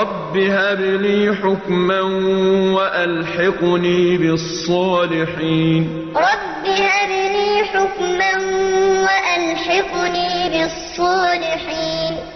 رب هب لي حكما وألحقني بالصالحين رب هب لي حكما وألحقني بالصالحين